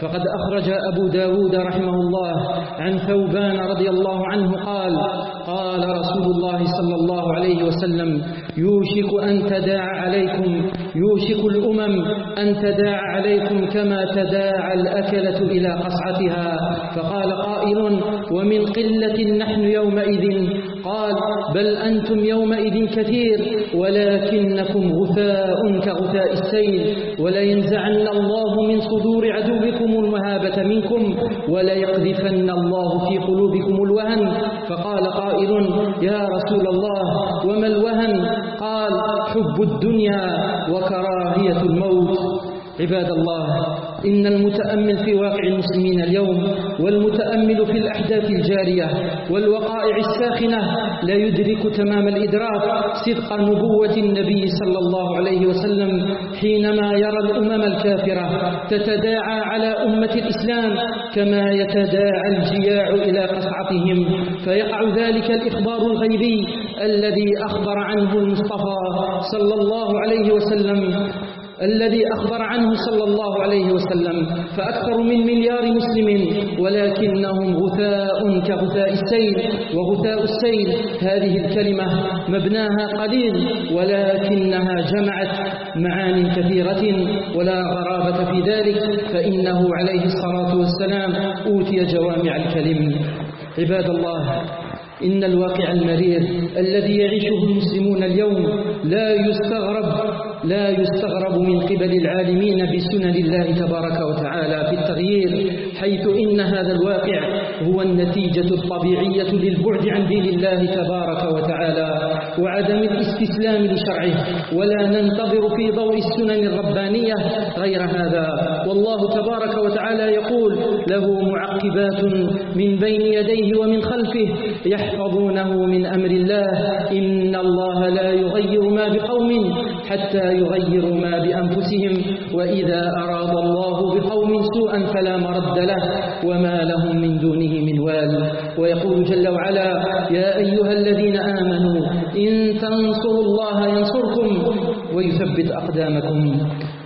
فقد أخرج أبو داود رحمه الله عن ثوبان رضي الله عنه قال قال رسول الله صلى الله عليه وسلم يوشك أن تداعى عليكم يوشك الأمم أن تداعى عليكم كما تداعى الأكلة إلى قصعتها. فقال قائل ومن قلة نحن يومئذ قال بل أنتم يومئذ كثير ولكنكم غثاء كغثاء السيل ولينزعن الله من صدور عدوكم المهابة منكم وليقذفن الله في قلوبكم الوهن. فقال قائل يا رسول الله وما الوهن؟ قال حب الدنيا وكراهية الموت. عباد الله إن المتأمل في واقع المسلمين اليوم والمتأمل في الأحداث الجارية والوقائع الساخنة لا يدرك تمام الإدراك صدق نبوة النبي صلى الله عليه وسلم حينما يرى الأمم الكافرة تتداعى على أمة الإسلام كما يتداعى الجياع إلى قصعتهم. فيقع ذلك الإخبار الغيبي الذي أخبر عنه المصطفى صلى الله عليه وسلم الذي أخبر عنه صلى الله عليه وسلم فأكثر من مليار مسلم ولكنهم غثاء كغثاء السيل وغثاء السيل. هذه الكلمة مبناها قليل ولكنها جمعت معان كثيرة ولا غرابة في ذلك فإنه عليه الصلاة والسلام أوتي جوامع الكلم. عباد الله إن الواقع المرير الذي يعيشه المسلمون اليوم لا يستغرب لا يستغرب من قبل العالمين بسنن الله تبارك وتعالى في التغيير حيث إن هذا الواقع هو النتيجة الطبيعية للبعد عن دين الله تبارك وتعالى وعدم الاستسلام لشرعه. ولا ننتظر في ضوء السنن الربانية غير هذا. والله تبارك وتعالى يقول له معقبات من بين يديه ومن خلفه يحفظونه من أمر الله. إن الله لا يغير ما بقوم حتى يغيروا ما بأنفسهم وإذا أراد الله بقوم سوءا فلا مرد له وما لهم من دونه من وال. ويقول جل وعلا يا أيها الذين آمنوا إن تنصروا الله ينصركم ويثبت أقدامكم.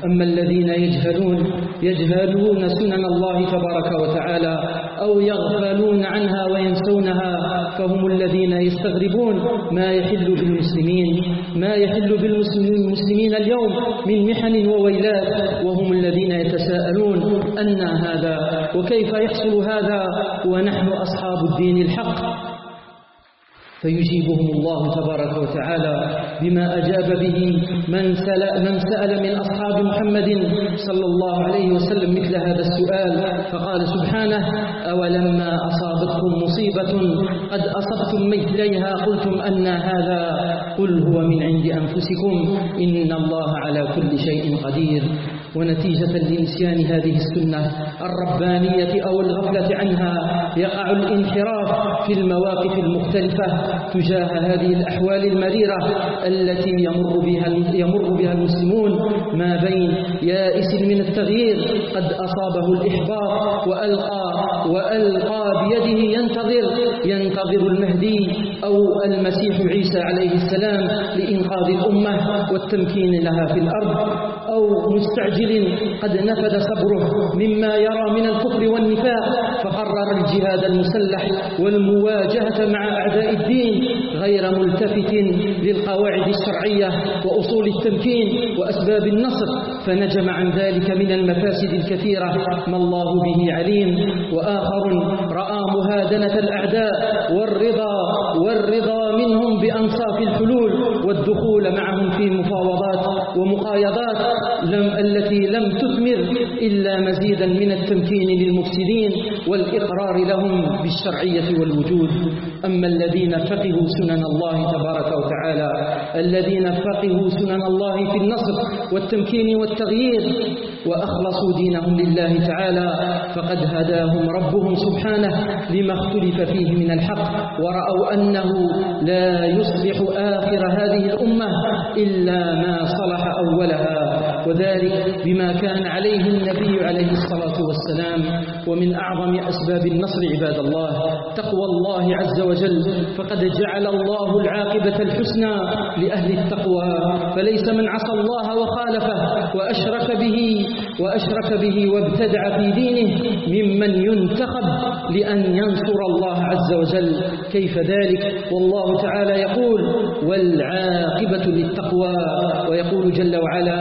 أما الذين يجهلون يجهلون سنن الله تبارك وتعالى أو يغفلون عنها وينسونها فهم الذين يستغربون ما يحل بالمسلمين ما يحل بالمسلمين اليوم من محن وويلات وهم الذين يتساءلون أن هذا وكيف يحصل هذا ونحن أصحاب الدين الحق. فيجيبهم الله تبارك وتعالى بما أجاب به من, من سأل من أصحاب محمد صلى الله عليه وسلم مثل هذا السؤال فقال سبحانه أولما أصابتكم مصيبة قد أصبتم مثليها قلتم أن هذا قل هو من عند أنفسكم إن الله على كل شيء قدير. ونتيجة لنسيان هذه السنة الربانية أو الغفلة عنها يقع الانحراف في المواقف المختلفة تجاه هذه الأحوال المريرة التي يمر بها يمر بها المسلمون. ما بين يائس من التغيير قد أصابه الإحباط وألقى وألقى بيده ينتظر ينتظر المهدي أو المسيح عيسى عليه السلام لإنقاذ الأمة والتمكين لها في الأرض أو مستعجل قد نفد صبره مما يرى من الكفر والنفاق فقرر الجهاد المسلح والمواجهة مع أعداء الدين غير ملتفت للقواعد الشرعية وأصول التمكين وأسباب النصر. فنجم عن ذلك من المفاسد الكثيرة ما الله به عليم. وآخر رأى مهادنة الأعداء والرضا والرضا منهم بأنصاف الحلول والدخول معهم في مفاوضات ومقايضات لم التي لم تثمر إلا مزيدا من التمكين للمفسدين والإقرار لهم بالشرعية والوجود. أما الذين فقهوا سنن الله تبارك وتعالى الذين فقهوا سنن الله في النصر والتمكين والتغيير وأخلصوا دينهم لله تعالى فقد هداهم ربهم سبحانه لما اختلف فيه من الحق ورأوا أنه لا يصلح آخر هذه الأمة إلا ما صلح أولها. وذلك بما كان عليه النبي عليه الصلاة والسلام ومن أعظم أسباب النصر عباد الله تقوى الله عز وجل. فقد جعل الله العاقبة الحسنى لأهل التقوى فليس من عصى الله وخالفه وأشرك به وأشرك به وابتدع في دينه ممن ينتخب لأن ينصر الله عز وجل. كيف ذلك؟ والله تعالى يقول والعاقبة للتقوى ويقول جل وعلا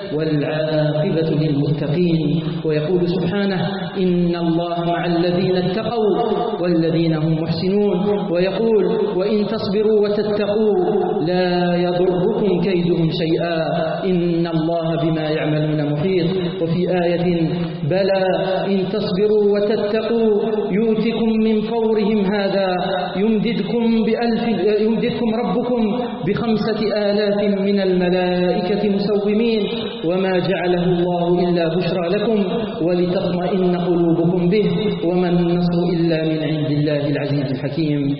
والعاقبة للمتقين. ويقول سبحانه إن الله مع الذين اتقوا والذين هم محسنون. ويقول وإن تصبروا وتتقوا لا يضركم كيدهم شيئا. إن الله بما يعملون محيط. وفي آية بلى إن تصبروا وتتقوا يؤتكم من فورهم هذا. يمددكم بألف يمددكم ربكم بخمسة آلاف من الملائكة مسومين. وما جعله الله إلا بشرى لكم ولتطمئن قلوبكم به وما النصر إلا من عند الله العزيز الحكيم.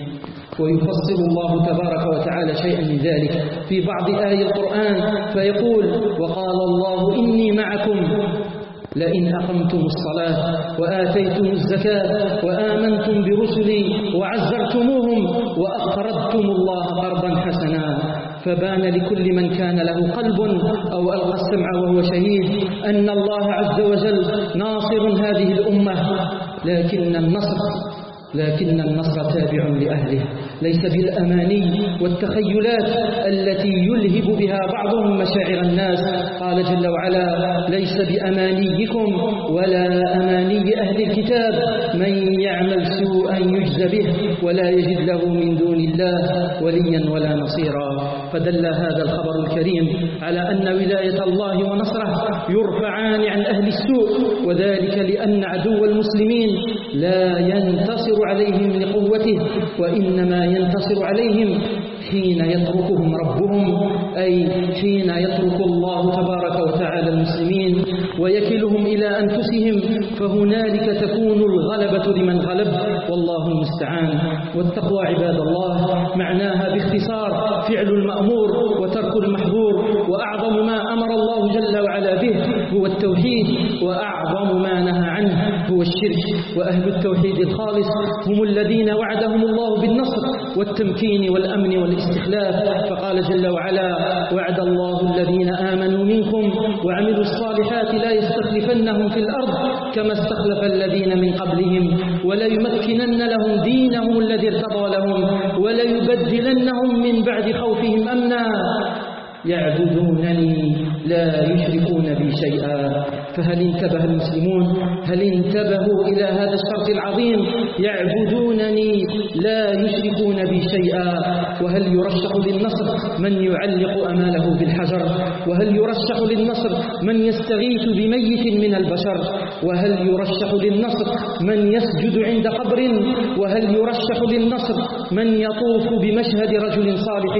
ويفصل الله تبارك وتعالى شيئا من ذلك في بعض آي القرآن فيقول وقال الله إني معكم لئن أقمتم الصلاة وآتيتم الزكاة وآمنتم برسلي وعزرتموهم وأقرضتم الله قرضا حسنا. فبان لكل من كان له قلب أو ألقى السمع وهو شهيد أن الله عز وجل ناصر هذه الأمة لكن النصر لكن النصر تابع لأهله. ليس بالأماني والتخيلات التي يلهب بها بعضهم مشاعر الناس. قال جل وعلا ليس بأمانيكم ولا أماني أهل الكتاب. من يعمل سوءا يجز به ولا يجد له من دون الله وليا ولا نصيرا. فدل هذا الخبر الكريم على أن ولاية الله ونصره يرفعان عن أهل السوء وذلك لأن عدو المسلمين لا ينتصر عليهم لقوته وإنما ينتصر عليهم حين يتركهم ربهم أي حين يترك الله تبارك وتعالى المسلمين ويكلهم إلى أنفسهم فهنالك تكون الغلبة لمن غلب والله المستعان. والتقوى عباد الله معناها باختصار فعل المأمور وترك المحظور. وأعظم ما أمر الله جل وعلا به هو التوحيد وأعظم ما نهى عنه هو الشرك. وأهل التوحيد الخالص هم الذين وعدهم الله بالنصر والتمكين والأمن والاستخلاف. فقال جل وعلا وعد الله الذين آمنوا منكم وعملوا الصالحات لا يستخلفنهم في الأرض كما استخلف الذين من قبلهم وليمكنن لهم دينهم الذي ارتضى لهم وليبدلنهم من بعد خوفهم أمنا. يعبدونني. لا يشركون بي شيئا. فهل انتبه المسلمون؟ هل انتبهوا إلى هذا الشرط العظيم؟ يعبدونني لا يشركون بي شيئا. وهل يرشح للنصر من يعلق أماله بالحجر؟ وهل يرشح للنصر من يستغيث بميت من البشر؟ وهل يرشح للنصر من يسجد عند قبر؟ وهل يرشح للنصر من يطوف بمشهد رجل صالح؟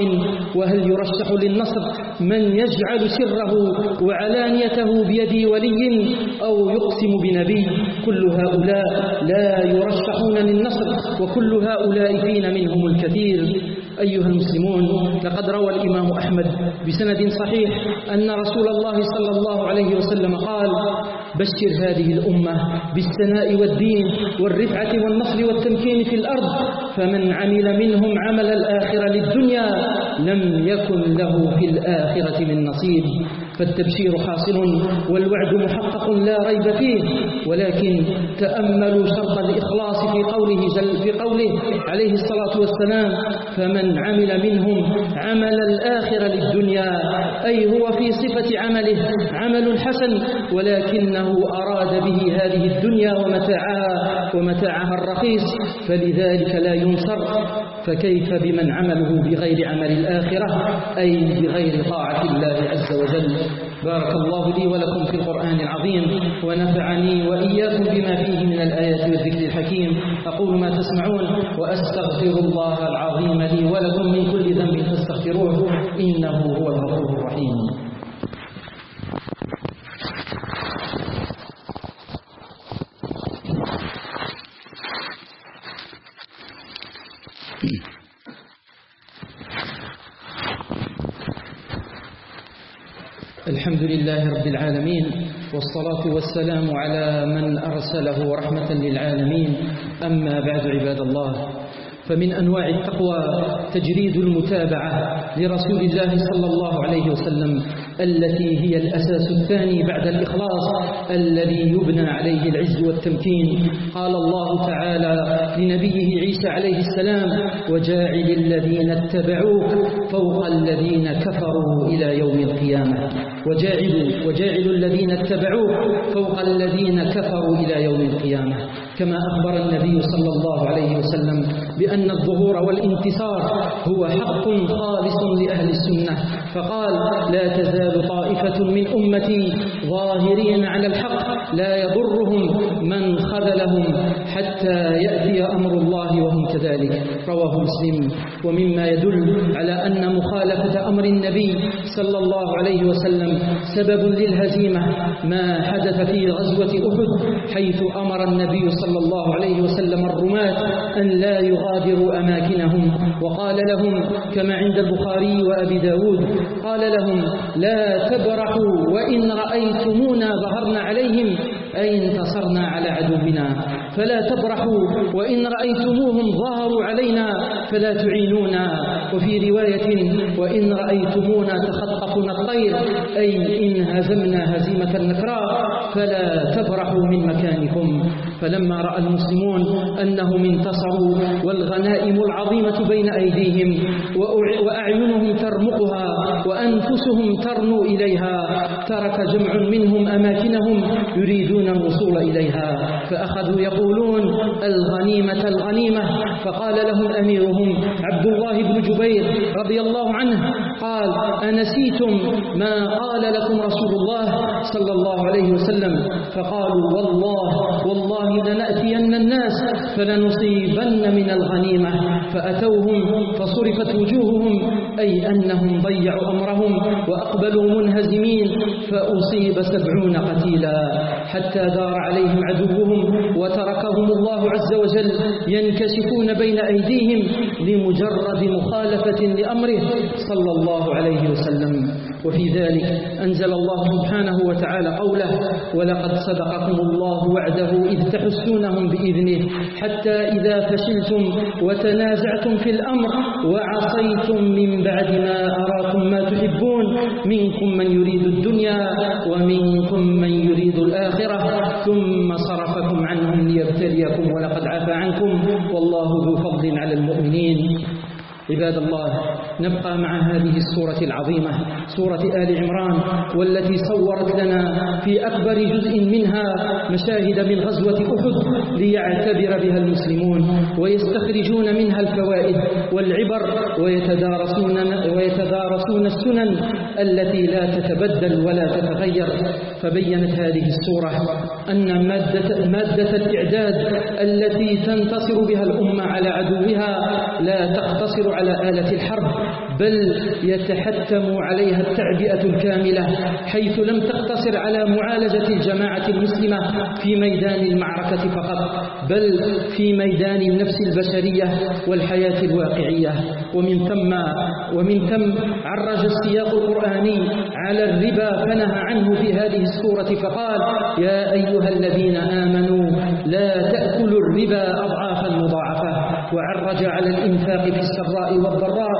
وهل يرشح للنصر من يجعل سره وعلانيته بيد ولي أو يقسم بنبي. كل هؤلاء لا يرشحون للنصر وكل هؤلاء فينا منهم الكثير. أيها المسلمون لقد روى الإمام أحمد بسند صحيح أن رسول الله صلى الله عليه وسلم قال بشر هذه الأمة بالسناء والدين والرفعة والنصر والتمكين في الأرض فمن عمل منهم عمل الآخرة للدنيا لم يكن له في الآخرة من نصيب. فالتبشير حاصل والوعد محقق لا ريب فيه. ولكن تأملوا شرط الإخلاص في قوله جل في قوله عليه الصلاة والسلام فمن عمل منهم عمل الآخرة للدنيا أي هو في صفة عمله عمل حسن ولكنه أراد به هذه الدنيا ومتاعها ومتاعها الرخيص فلذلك لا ينصر. فكيف بمن عمله بغير عمل الآخرة؟ أي بغير طاعة الله عز وجل. بارك الله لي ولكم في القرآن العظيم ونفعني وإياكم بما فيه من الآيات والذكر الحكيم. أقول ما تسمعون وأستغفر الله العظيم لي ولكم من كل ذنب فاستغفروه إنه هو الغفور الرحيم الحمد لله رب العالمين والصلاة والسلام على من أرسله رحمة للعالمين. أما بعد عباد الله فمن أنواع التقوى تجريد المتابعة لرسول الله صلى الله عليه وسلم التي هي الأساس الثاني بعد الإخلاص الذي يبنى عليه العز والتمكين. قال الله تعالى لنبيه عيسى عليه السلام وجاعل الذين اتبعوك فوق الذين كفروا إلى يوم القيامة. وجاعل, وجاعل الذين اتبعوك فوق الذين كفروا إلى يوم القيامة. كما أخبر النبي صلى الله عليه وسلم بأن الظهور والانتصار هو حق خالص لأهل السنة. فقال لا تزال طائفة من أمتي ظاهرين على الحق لا يضرهم من خذلهم حتى يأتي أمر الله وهم كذلك. رواه مسلم. ومما يدل على أن مخالفة أمر النبي صلى الله عليه وسلم سبب للهزيمة ما حدث في غزوة أحد حيث أمر النبي صلى الله عليه وسلم الرماة أن لا يغادروا أماكنهم. وقال لهم كما عند البخاري وأبي داود قال لهم لا تبرحوا وإن رأيتمونا ظهرنا عليهم أي انتصرنا على عدونا. فلا تبرحوا وإن رأيتموهم ظهروا علينا فلا تعينونا. وفي رواية وإن رأيتمونا تخطفنا الطير أي إن هزمنا هزيمة النكراء فلا تبرحوا من مكانكم. فلما رأى المسلمون أنهم انتصروا والغنائم العظيمة بين أيديهم وأعينهم ترمقها وأنفسهم ترنو إليها ترك جمع منهم أماكنهم يريدون الوصول إليها. فأخذوا يقولون الغنيمة الغنيمة. فقال لهم أميرهم عبد الله بن جبير رضي الله عنه قال أنسيتم ما قال لكم رسول الله صلى الله عليه وسلم؟ فقالوا والله والله لنأتين الناس فلنصيبن من الغنيمة فأتوهم فصرفت وجوههم أي أنهم ضيعوا أمرهم وأقبلوا منهزمين فأصيب سبعون قتيلا. حتى دار عليهم عدوهم وتركهم الله عز وجل ينكشفون بين أيديهم لمجرد مخالفة لأمره صلى الله عليه وسلم. وفي ذلك أنزل الله سبحانه وتعالى قوله ولقد صدقكم الله وعده إذ تحسونهم بإذنه حتى إذا فشلتم وتنازعتم في الأمر وعصيتم من بعد ما أراكم ما تحبون منكم من يريد الدنيا ومنكم من يريد الآخرة ثم صرفكم عنهم ليبتليكم ولقد عفى عنكم والله ذو فضل على المؤمنين. عباد الله نبقى مع هذه السورة العظيمة سورة آل عمران والتي صورت لنا في أكبر جزء منها مشاهد من غزوة أحد ليعتبر بها المسلمون ويستخرجون منها الفوائد والعبر ويتدارسون, ويتدارسون السنن التي لا تتبدل ولا تتغير فبينت هذه السورة أن مادة, مادة الإعداد التي تنتصر بها الأمة على عدوها لا تقتصر على آلة الحرب بل يتحتم عليها التعبئة الكاملة حيث لم تقتصر على معالجة الجماعة المسلمة في ميدان المعركة فقط بل في ميدان النفس البشرية والحياة الواقعية. ومن ثم ومن ثم عرج السياق القرآني على الربا فنهى عنه في هذه السورة فقال يا أيها الذين آمنوا لا تأكلوا الربا أضعافا مضاعفة. وعرج على الإنفاق في السراء والضراء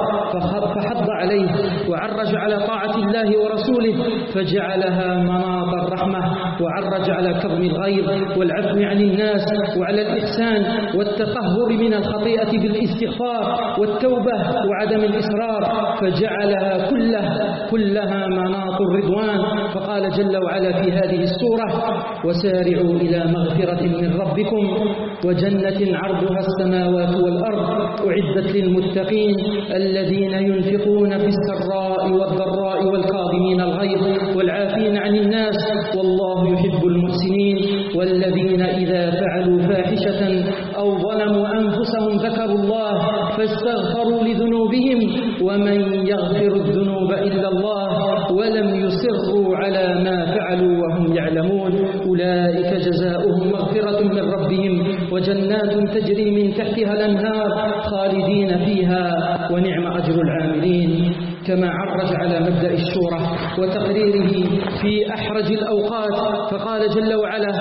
فحض عليه وعرج على طاعة الله ورسوله فجعلها مناط الرحمة وعرج على كظم الغيظ والعفو عن الناس وعلى الإحسان والتطهر من الخطيئة بالاستغفار والتوبة وعدم الإصرار فجعلها كلها كلها مناط الرضوان. فقال جل وعلا في هذه السورة وسارعوا إلى مغفرة من ربكم وجنة عرضها السماوات والأرض أعدت للمتقين الذين ينفقون في السراء والضراء والكاظمين الغيظ والعافين عن الناس والله يحب المحسنين والذين إذا فعلوا فاحشة أو ظلموا أنفسهم ذكروا الله فاستغفروا لذنوبهم ومن يغفر الذنوب إلا الله ولم يصروا على ما فعلوا وهم يعلمون أولئك جزاؤهم مغفرة وجنات تجري من تحتها الأنهار خالدين فيها ونعم أجر العاملين. كما عرج على مبدأ الشورى وتقريره في أحرج الأوقات فقال جل وعلا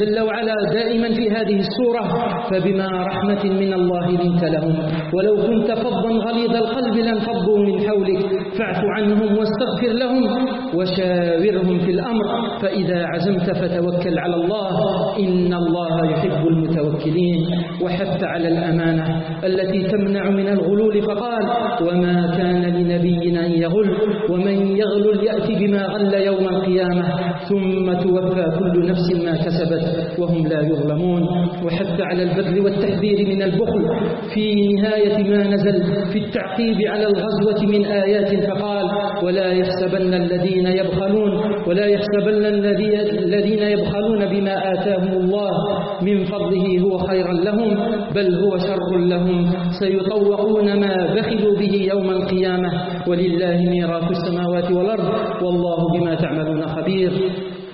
جل وعلا دائما في هذه السورة فبما رحمة من الله لنت لهم ولو كنت فظا غليظ القلب لانفضوا من حولك فاعف عنهم واستغفر لهم وشاورهم في الأمر فإذا عزمت فتوكل على الله إن الله يحب المتوكلين وحث على الأمانة التي تمنع من الغلول فقال وما كان لنبي أن يغل ومن يغل يأتي بما غل يوم القيامة ثم توفى كل نفس ما كسبت وهم لا يظلمون. وحث على البذل والتحذير من البخل في نهاية ما نزل في التعقيب على الغزوة من آيات فقال ولا يحسبن الذين يبخلون ولا يحسبن الذين يبخلون بما آتاهم الله من فضله هو خيرا لهم بل هو شر لهم. سيطوقون ما بخلوا به يوم القيامة ولله ميراث السماوات والأرض والله بما تعملون خبير.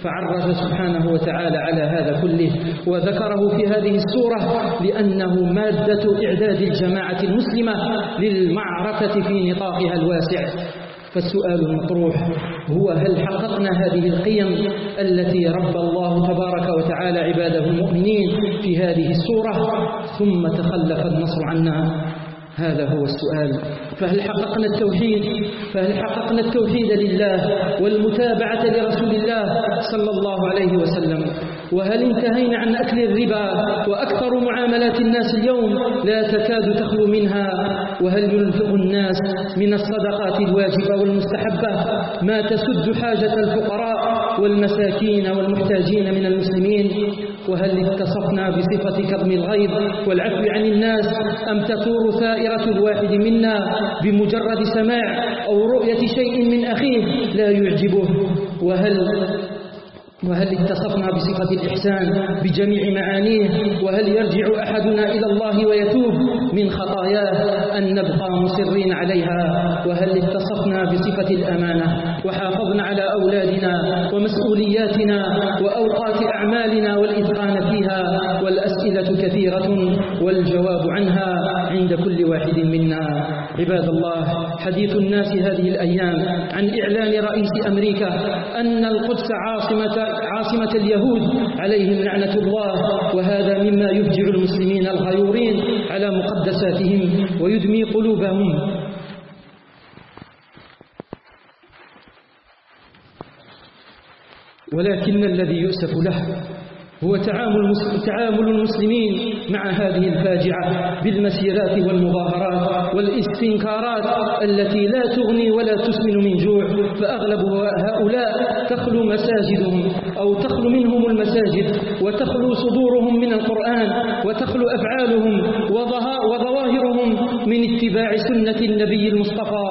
فعرج سبحانه وتعالى على هذا كله وذكره في هذه السورة لأنه مادة إعداد الجماعة المسلمة للمعركة في نطاقها الواسع. فالسؤال المطروح هو هل حققنا هذه القيم التي ربى الله تبارك وتعالى عباده المؤمنين في هذه السورة؟ ثم تخلف النصر عنا. هذا هو السؤال. فهل حققنا التوحيد؟ فهل حققنا التوحيد لله والمتابعة لرسول الله صلى الله عليه وسلم؟ وهل انتهينا عن أكل الربا وأكثر معاملات الناس اليوم لا تكاد تخلو منها؟ وهل ينفق الناس من الصدقات الواجبة والمستحبة؟ ما تسد حاجة الفقراء والمساكين والمحتاجين من المسلمين؟ وهل اتصفنا بصفة كظم الغيظ والعفو عن الناس أم تثور ثائرة الواحد منا بمجرد سماع أو رؤية شيء من أخيه لا يعجبه؟ وهل وهل اتصفنا بصفة الإحسان بجميع معانيه؟ وهل يرجع أحدنا إلى الله ويتوب؟ من خطاياه أن نبقى مصرين عليها. وهل اتصفنا بصفة الأمانة؟ وحافظنا على أولادنا ومسؤولياتنا وأوقات أعمالنا والإتقان فيها. والأسئلة كثيرة والجواب عنها. عند كل واحد منا. عباد الله حديث الناس هذه الأيام عن إعلان رئيس أمريكا أن القدس عاصمة عاصمة اليهود عليهم لعنة الله وهذا مما يفجع المسلمين الغيورين على مقدساتهم ويدمي قلوبهم. ولكن الذي يؤسف له هو تعامل تعامل المسلمين مع هذه الفاجعة بالمسيرات والمظاهرات والاستنكارات التي لا تغني ولا تسمن من جوع فأغلب هؤلاء تخلو مساجدهم أو تخلو منهم المساجد وتخلو صدورهم من القرآن وتخلو أفعالهم وظواهرهم من اتباع سنة النبي المصطفى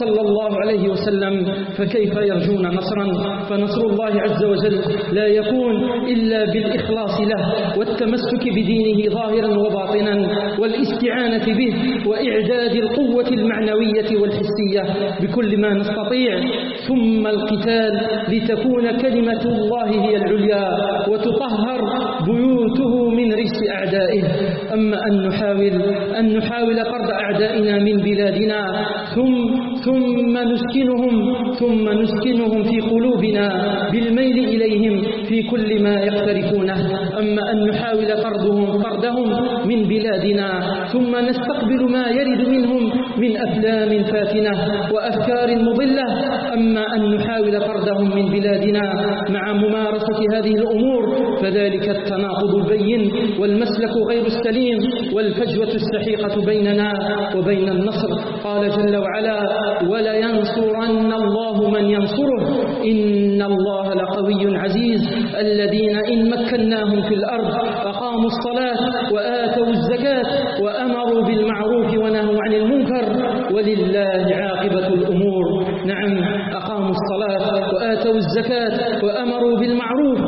صلى الله عليه وسلم فكيف يرجون نصرا؟ فنصر الله عز وجل لا يكون إلا بالإخلاص له والتمسك بدينه ظاهرا وباطنا والاستعانة به وإعداد القوة المعنوية والحسية بكل ما نستطيع ثم القتال لتكون كلمة الله هي العليا وتطهر بيوته من رجس أعدائه. أما أن نحاول أن نحاول طرد أعدائنا من بلادنا. ثم ثم نسكنهم ثم نسكنهم في قلوبنا بالميل إليهم في كل ما يقترفونه. أما أن نحاول طردهم طردهم من بلادنا ثم نستقبل ما يرد منهم من أفلام فاتنة وأفكار مضلة أما أن نحاول طردهم من بلادنا مع ممارسة هذه الأمور فذلك التناقض البين والمسلك غير السليم والفجوة السحيقة بيننا وبين النصر. قال جل وعلا ولينصرن الله من ينصره إن الله لقوي عزيز الذين إن مكناهم في الأرض أقاموا الصلاة وآتوا الزكاة وأمروا بالمعروف ولله عاقبة الأمور. نعم أقاموا الصلاة وآتوا الزكاة وأمروا بالمعروف.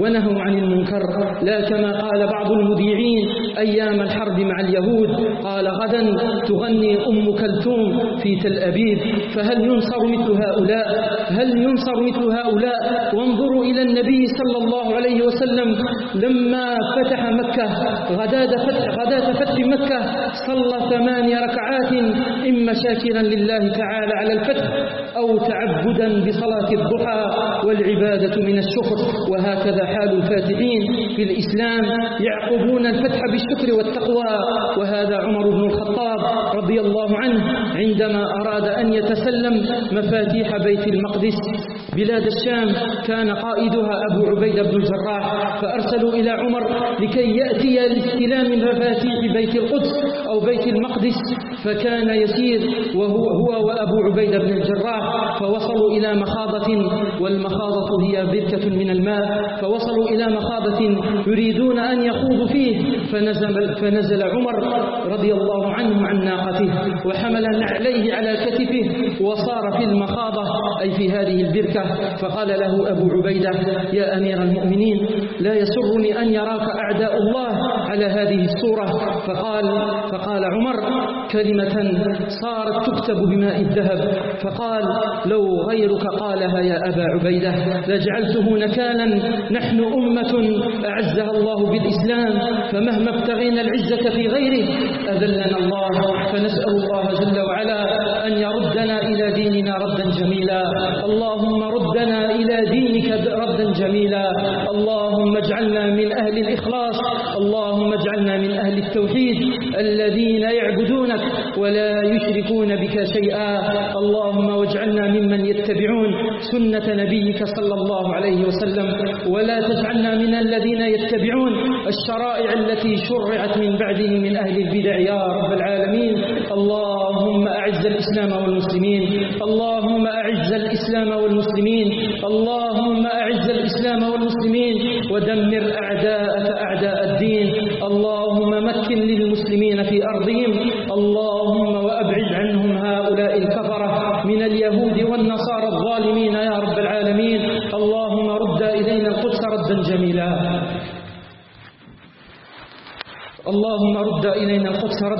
ونهوا عن المنكر. لا كما قال بعض المذيعين أيام الحرب مع اليهود قال غدا تغني أم كلثوم في تل أبيب فهل ينصر مثل هؤلاء؟ هل ينصر مثل هؤلاء؟ وانظروا إلى النبي صلى الله عليه وسلم لما فتح مكة. غداة فتح, غداة فتح مكة صلى ثماني ركعات إما شاكرا لله تعالى على الفتح أو تعبدا بصلاة الضحى والعبادة من الشكر وهكذا حال الفاتحين في الإسلام يعقبون الفتح بالشكر والتقوى. وهذا عمر بن الخطاب رضي الله عنه عندما أراد أن يتسلم مفاتيح بيت المقدس. بلاد الشام كان قائدها أبو عبيدة بن الجراح فأرسلوا إلى عمر لكي يأتي لاستلام مفاتيح بيت القدس أو بيت المقدس فكان يسير وهو هو وأبو عبيدة بن الجراح. فوصلوا إلى مخاضة والمخاضة هي بركة من الماء. فوصلوا إلى مخاضة يريدون أن يخوضوا فيه. فنزل, فنزل عمر رضي الله عنه عن ناقته وحمل نعليه على كتفه وصار في المخاضة أي في هذه البركة. فقال له أبو عبيدة يا أمير المؤمنين لا يسرني أن يراك أعداء الله على هذه الصورة. فقال, فقال عمر كلمة صارت تكتب بماء الذهب. فقال لو غيرك قالها يا أبا عبيدة لجعلته نكالا نحن أمة أعزها الله بالإسلام فمهما ابتغينا العزة في غيره أذلنا الله فنسأل الله جل وعلا أن يردنا إلى ديننا ردا جميلا. اللهم ردنا إلى دينك ردا جميلا. اللهم اجعلنا من أهل الإخلاص اللهم اجعلنا من أهل التوحيد الذين يعبدونك ولا يشركون بك شيئا. اللهم واجعلنا ممن يتبعون سنة نبيك صلى الله عليه وسلم. ولا تجعلنا من الذين يتبعون الشرائع التي شرعت من بعده من أهل البدع يا رب العالمين. اللهم أعز الإسلام والمسلمين. اللهم أعز الإسلام والمسلمين. اللهم أعز الإسلام والمسلمين. ودمر أعداءك أعداء الدين. اللهم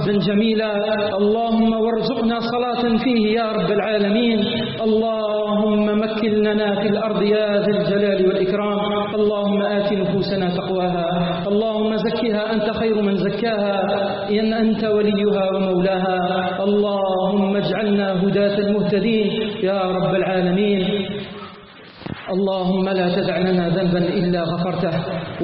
ردا جميلا اللهم وارزقنا صلاة فيه يا رب العالمين. اللهم مكن لنا في الأرض يا ذا الجلال والإكرام. اللهم آت نفوسنا تقواها. اللهم زكها أنت خير من زكاها إن أنت وليها ومولاها. اللهم اجعلنا هداة المهتدين يا رب العالمين. اللهم لا تدع لنا ذنبا إلا غفرته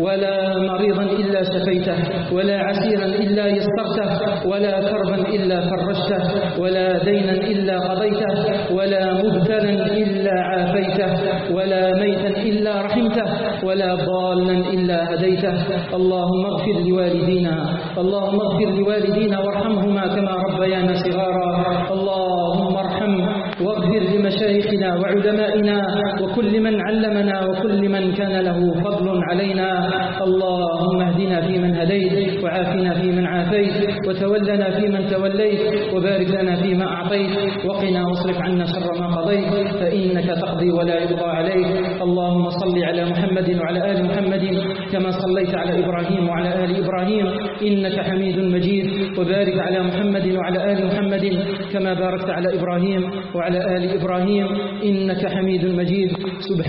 ولا مريضا إلا شفيته ولا عسيرا إلا يسرته ولا كربا إلا فرجته ولا دينا إلا قضيته ولا مبتلا إلا عافيته ولا ميتا إلا رحمته ولا ضالا إلا هديته. اللهم اغفر لوالدينا اللهم اغفر لوالدينا وارحمهما كما ربيانا صغارا. اللهم وأئمتنا وعلمائنا وكل من علمنا وكل من كان له فضل علينا. اللهم اهدنا فيمن هديت وعافنا فيمن عافيت وتولنا فيمن توليت وبارك لنا فيما أعطيت وقنا واصرف عنا شر ما قضيت فإنك تقضي ولا يقضى عليك. اللهم صل على محمد وعلى آل محمد كما صليت على إبراهيم وعلى آل إبراهيم. إنك حميد مجيد. وبارك على محمد وعلى آل محمد كما باركت على إبراهيم وعلى آل إبراهيم إنك حميد مجيد. سبحان